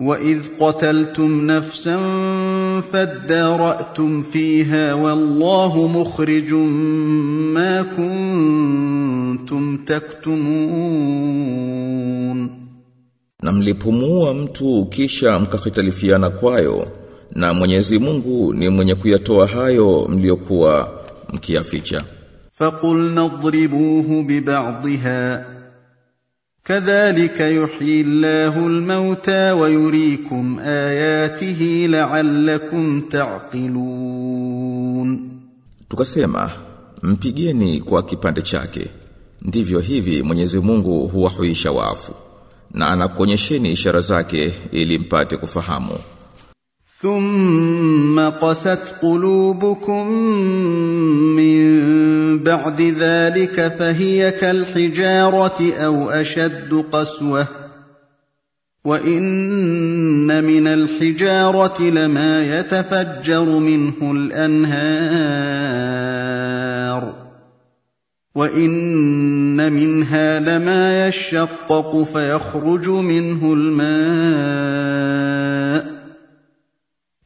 واذ قتلتم نفسا فاداراتم فيها والله مخرج ما كنتم تكتمون Na mlipumua mtu kisha mkahitalifiana kwayo na Mwenyezi Mungu ni mwenye kuyatoa hayo mliokuwa mkiyaficha. فقلنا اضربوه ببعضها كذلك يحيي الله الموتى ويريكم اياته لعلكم تعقلون Tukasema mpigeni kwa kipande chake. Ndivyo hivi Mwenyezi Mungu huwahuisha wafu na anakuonyesheni ishara zake ili mpate kufahamu. ثم قست قلوبكم من بعد ذلك فهي كالحجارة أو أشد قسوة. وإن من الحجارة لما يتفجر منه الأنهار. وإن منها لما يشقق فيخرج منه الماء.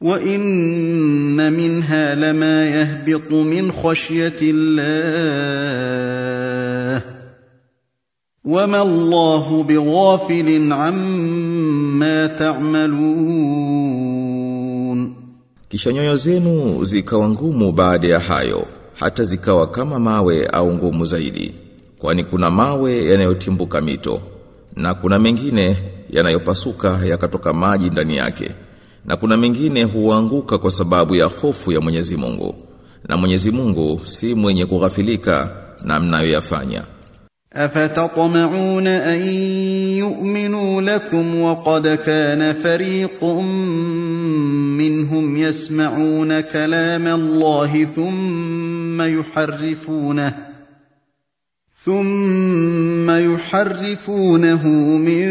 وان منها لما يهبط من خشيه الله وما الله بغافل عما تعملون Kisha nyoyo zenu zikawa ngumu baada ya hayo, hata zikawa kama mawe au ngumu zaidi. Kwani kuna mawe yanayotimbuka mito, na kuna mengine yanayopasuka yakatoka maji ndani yake. na kuna mengine huanguka kwa sababu ya hofu ya Mwenyezi Mungu. Na Mwenyezi Mungu si mwenye kughafilika na mnayoyafanya. Afatatma'una an yu'minu lakum wa qad kana fariqun minhum yasma'una kalama Allah thumma yuharrifuna ثم يحرفونه من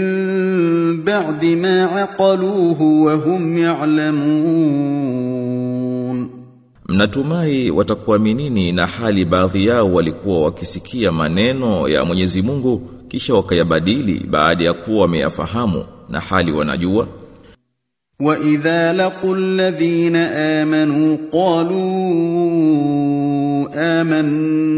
بعد ما عقلوه وهم يعلمون Mnatumai watakuaminini na hali baadhi yao walikuwa wakisikia maneno ya Mwenyezi Mungu kisha wakayabadili baada ya kuwa wameyafahamu na hali wanajua واذا لقوا الذين امنوا قالوا امنا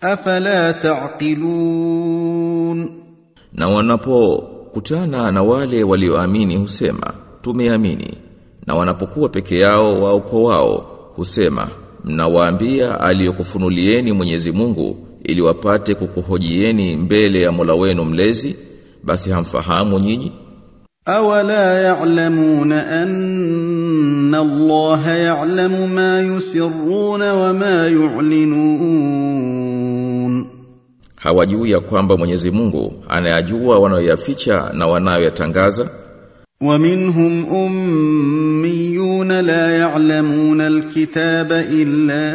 afala taqilun. Na wanapokutana na wale walioamini husema tumeamini. Na wanapokuwa peke yao wao kwa wao husema mnawaambia aliyokufunulieni Mwenyezi Mungu ili wapate kukuhojieni mbele ya Mola wenu mlezi? Basi hamfahamu nyinyi? أولا يعلمون أن الله يعلم ما يسرون وما يعلنون hawajui ya kwamba Mwenyezi Mungu anayajua wanayoyaficha na wanayoyatangaza ومنهم أميون لا يعلمون الكتاب إلا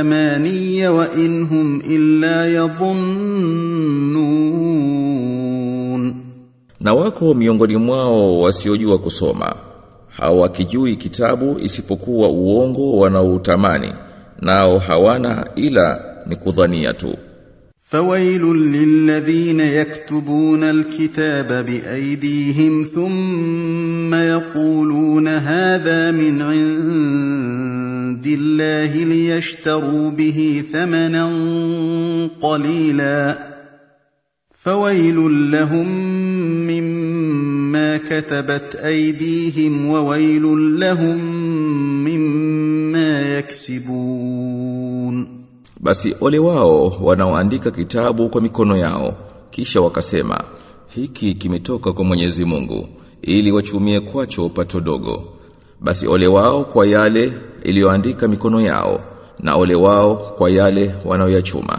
أماني وإن هم إلا يظنون na wako miongoni mwao wasiojua kusoma hawakijui kitabu isipokuwa uongo wanaoutamani nao hawana ila ni kudhania tu فويل للذين يكتبون الكتاب بأيديهم ثم يقولون هذا من عند الله ليشتروا به ثمنا قليلا فويل لهم مما كتبت أيديهم وويل لهم مما يكسبون Basi ole wao wanaoandika kitabu kwa mikono yao kisha wakasema hiki kimetoka kwa Mwenyezi Mungu ili wachumie kwacho pato dogo. Basi ole wao kwa yale iliyoandika mikono yao na ole wao kwa yale wanaoyachuma.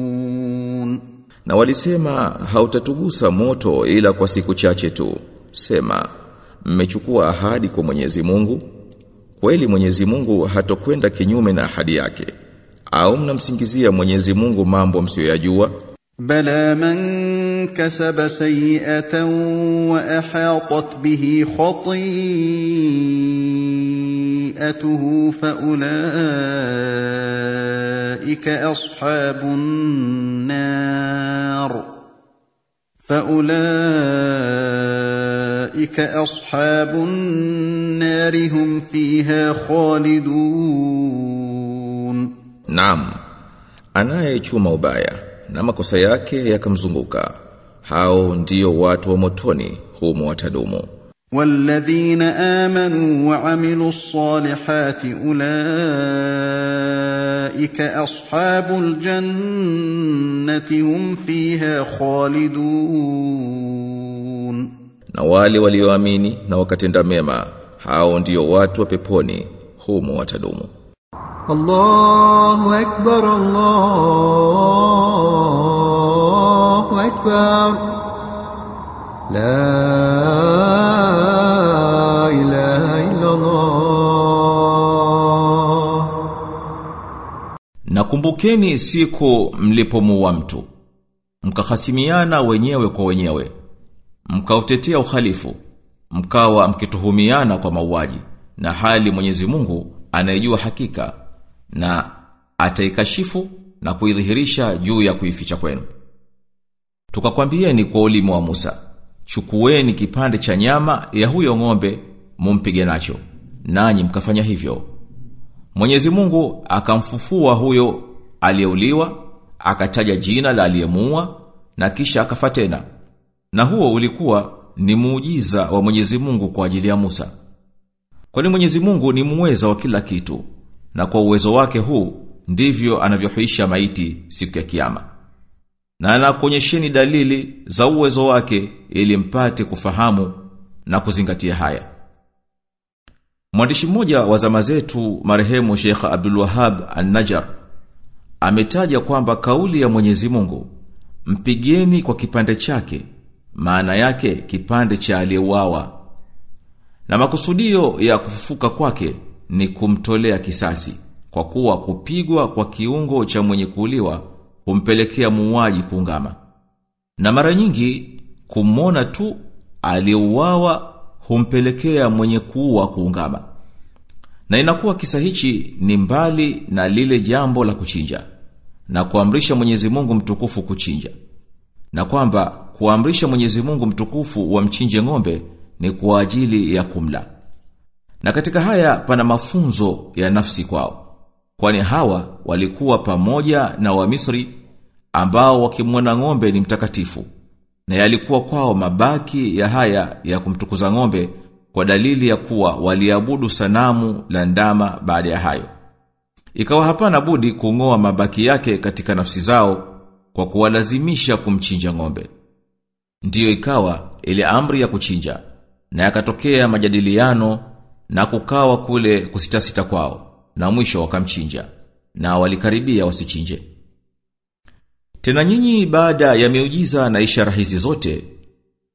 Na walisema hautatugusa moto ila kwa siku chache tu. Sema, mmechukua ahadi kwa Mwenyezi Mungu? Kweli Mwenyezi Mungu hatokwenda kinyume na ahadi yake. Au mnamsingizia Mwenyezi Mungu mambo msiyoyajua? Bala man kasaba sayi'atan wa ahatat bihi khati'atan خطيئته فاولئك اصحاب النار فاولئك اصحاب النار هم فيها خالدون Naam. Anayechuma ubaya na makosa yake yakamzunguka. Hao ndio watu wa motoni humo watadumu. والذين امنوا وعملوا الصالحات اولئك اصحاب الجنه هم فيها خالدون Na wale walioamini na wakatenda mema, hao ndio watu wa peponi humo watadumu. الله أكبر الله أكبر لا إله إلا الله Nakumbukeni siku mlipomuua mtu mkahasimiana wenyewe kwa wenyewe mkautetea uhalifu mkawa mkituhumiana kwa mauaji na hali Mwenyezi Mungu anayejua hakika na ataikashifu na kuidhihirisha juu ya kuificha kwenu tukakwambieni kwa ulimi wa Musa chukueni kipande cha nyama ya huyo ng'ombe mumpige nacho nanyi mkafanya hivyo Mwenyezi Mungu akamfufua huyo aliyeuliwa, akataja jina la aliyemuua na kisha akafa tena. Na huo ulikuwa ni muujiza wa Mwenyezi Mungu kwa ajili ya Musa. Kwani Mwenyezi Mungu ni muweza wa kila kitu, na kwa uwezo wake huu ndivyo anavyohuisha maiti siku ya kiyama. Na anakuonyesheni dalili za uwezo wake ili mpate kufahamu na kuzingatia haya. Mwandishi mmoja wa zama zetu marehemu Sheikh Abdul Wahhab An-Najjar ametaja kwamba kauli ya Mwenyezi Mungu mpigeni kwa kipande chake maana yake kipande cha aliyeuawa na makusudio ya kufufuka kwake ni kumtolea kisasi kwa kuwa kupigwa kwa kiungo cha mwenye kuuliwa humpelekea muuaji kuungama na mara nyingi kumona tu aliyeuawa humpelekea mwenye kuua kuungama. Na inakuwa kisa hichi ni mbali na lile jambo la kuchinja na kuamrisha Mwenyezi Mungu mtukufu kuchinja. Na kwamba kuamrisha Mwenyezi Mungu mtukufu wamchinje ng'ombe ni kwa ajili ya kumla. Na katika haya pana mafunzo ya nafsi kwao. Kwani hawa walikuwa pamoja na Wamisri ambao wakimwona ng'ombe ni mtakatifu na yalikuwa kwao mabaki ya haya ya kumtukuza ng'ombe kwa dalili ya kuwa waliabudu sanamu la ndama baada ya hayo. Ikawa hapana budi kung'oa mabaki yake katika nafsi zao kwa kuwalazimisha kumchinja ng'ombe. Ndiyo ikawa ile amri ya kuchinja na yakatokea majadiliano na kukawa kule kusitasita kwao na mwisho wakamchinja na walikaribia wasichinje. Tena nyinyi baada ya miujiza na ishara hizi zote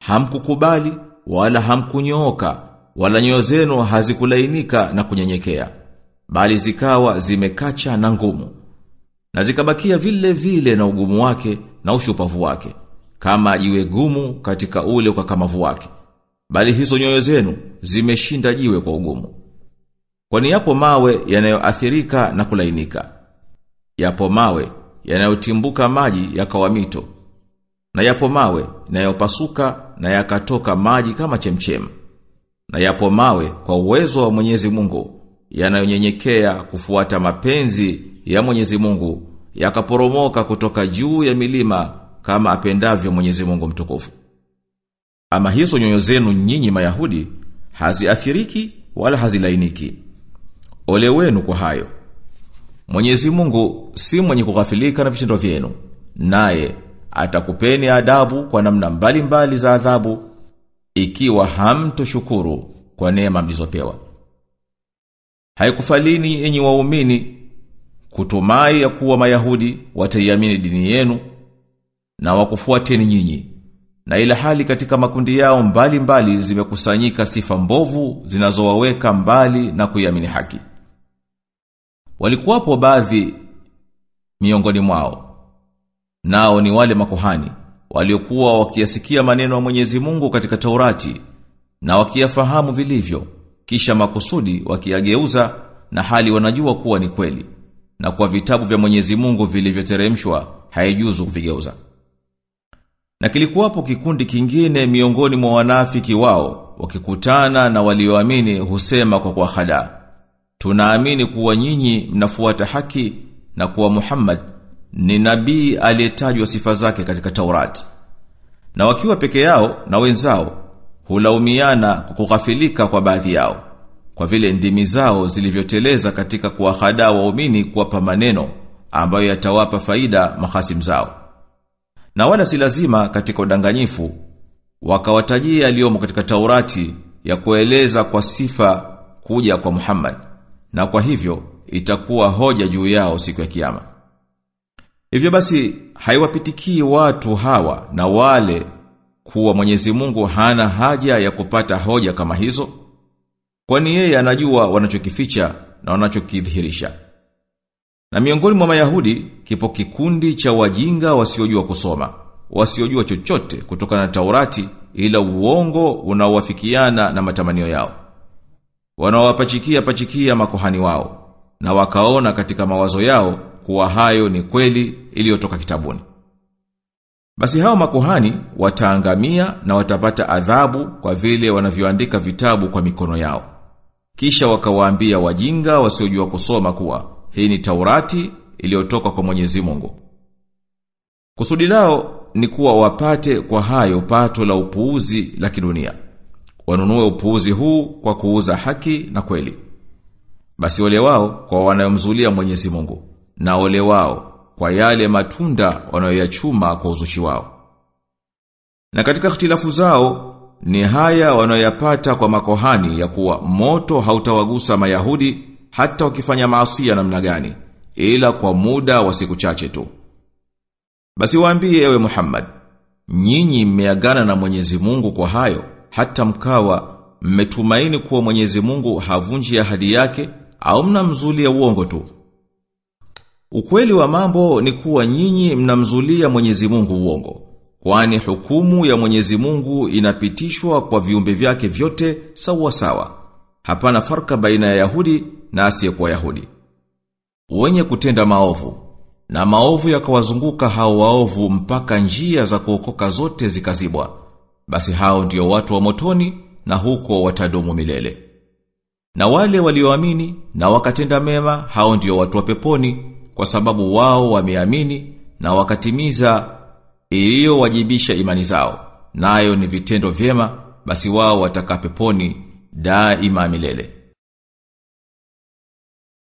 hamkukubali wala hamkunyooka wala nyoyo zenu hazikulainika na kunyenyekea bali zikawa zimekacha na ngumu na zikabakia vile vile na ugumu wake na ushupavu wake kama jiwe gumu katika ule ukakamavu wake. Bali hizo nyoyo zenu zimeshinda jiwe kwa ugumu. Kwani yapo mawe yanayoathirika na kulainika. Yapo mawe yanayotimbuka maji yakawa mito na yapo mawe yanayopasuka na yakatoka maji kama chemchem na yapo mawe kwa uwezo wa Mwenyezi Mungu yanayonyenyekea kufuata mapenzi ya Mwenyezi Mungu yakaporomoka kutoka juu ya milima kama apendavyo Mwenyezi Mungu mtukufu. Ama hizo nyoyo zenu nyinyi Mayahudi haziathiriki wala hazilainiki. Ole wenu kwa hayo. Mwenyezi Mungu si mwenye kughafilika na vitendo vyenu, naye atakupeni adabu kwa namna mbalimbali mbali za adhabu ikiwa hamtoshukuru kwa neema mlizopewa. Haikufalini enyi waumini kutumai ya kuwa Mayahudi wataiamini dini yenu na wakufuateni nyinyi. Na ila hali katika makundi yao mbalimbali mbali zimekusanyika sifa mbovu zinazowaweka mbali na kuiamini haki. Walikuwapo baadhi miongoni mwao. Nao ni wale makuhani waliokuwa wakiyasikia maneno ya Mwenyezi Mungu katika Taurati na wakiyafahamu vilivyo kisha makusudi wakiyageuza na hali wanajua kuwa ni kweli na kwa vitabu vya Mwenyezi Mungu vilivyoteremshwa haijuzu kuvigeuza. Na kilikuwapo kikundi kingine miongoni mwa wanafiki wao wakikutana na walioamini husema kwa hada Tunaamini kuwa nyinyi mnafuata haki na kuwa Muhammad ni nabii aliyetajwa sifa zake katika Taurati. Na wakiwa peke yao na wenzao hulaumiana kwa kughafilika kwa baadhi yao kwa vile ndimi zao zilivyoteleza katika kuwahadaa waumini kuwapa maneno ambayo yatawapa faida mahasim zao. Na wala si lazima katika udanganyifu wakawatajia aliyomo katika Taurati ya kueleza kwa sifa kuja kwa Muhammad na kwa hivyo itakuwa hoja juu yao siku ya kiyama. Hivyo basi haiwapitikii watu hawa na wale kuwa Mwenyezi Mungu hana haja ya kupata hoja kama hizo kwani yeye anajua wanachokificha na wanachokidhihirisha. Na miongoni mwa Mayahudi kipo kikundi cha wajinga wasiojua kusoma, wasiojua chochote kutokana na Taurati ila uongo unaowafikiana na matamanio yao. Wanawapachikia pachikia makuhani wao na wakaona katika mawazo yao kuwa hayo ni kweli iliyotoka kitabuni. Basi hao makuhani wataangamia na watapata adhabu kwa vile wanavyoandika vitabu kwa mikono yao. Kisha wakawaambia wajinga wasiojua kusoma kuwa hii ni Taurati iliyotoka kwa Mwenyezi Mungu. Kusudi lao ni kuwa wapate kwa hayo pato la upuuzi la kidunia. Wanunue upuuzi huu kwa kuuza haki na kweli. Basi ole wao kwa wanayomzulia Mwenyezi Mungu na ole wao kwa yale matunda wanayoyachuma kwa uzushi wao. Na katika ikhtilafu zao ni haya wanayoyapata kwa makohani ya kuwa moto hautawagusa Mayahudi hata wakifanya maasi namna gani ila kwa muda wa siku chache tu. Basi waambie ewe Muhammad, nyinyi mmeagana na Mwenyezi Mungu kwa hayo hata mkawa mmetumaini kuwa Mwenyezi Mungu havunji ahadi yake au mnamzulia uongo tu. Ukweli wa mambo ni kuwa nyinyi mnamzulia Mwenyezi Mungu uongo. Kwani hukumu ya Mwenyezi Mungu inapitishwa kwa viumbe vyake vyote sawa sawa. Hapana farka baina ya Yahudi na asiyekuwa Yahudi. Wenye kutenda maovu na maovu yakawazunguka hao waovu mpaka njia za kuokoka zote zikazibwa. Basi hao ndio watu wa motoni na huko watadumu milele. Na wale walioamini na wakatenda mema hao ndio watu wa peponi kwa sababu wao wameamini na wakatimiza iliyowajibisha imani zao nayo ni vitendo vyema basi wao watakaa peponi daima milele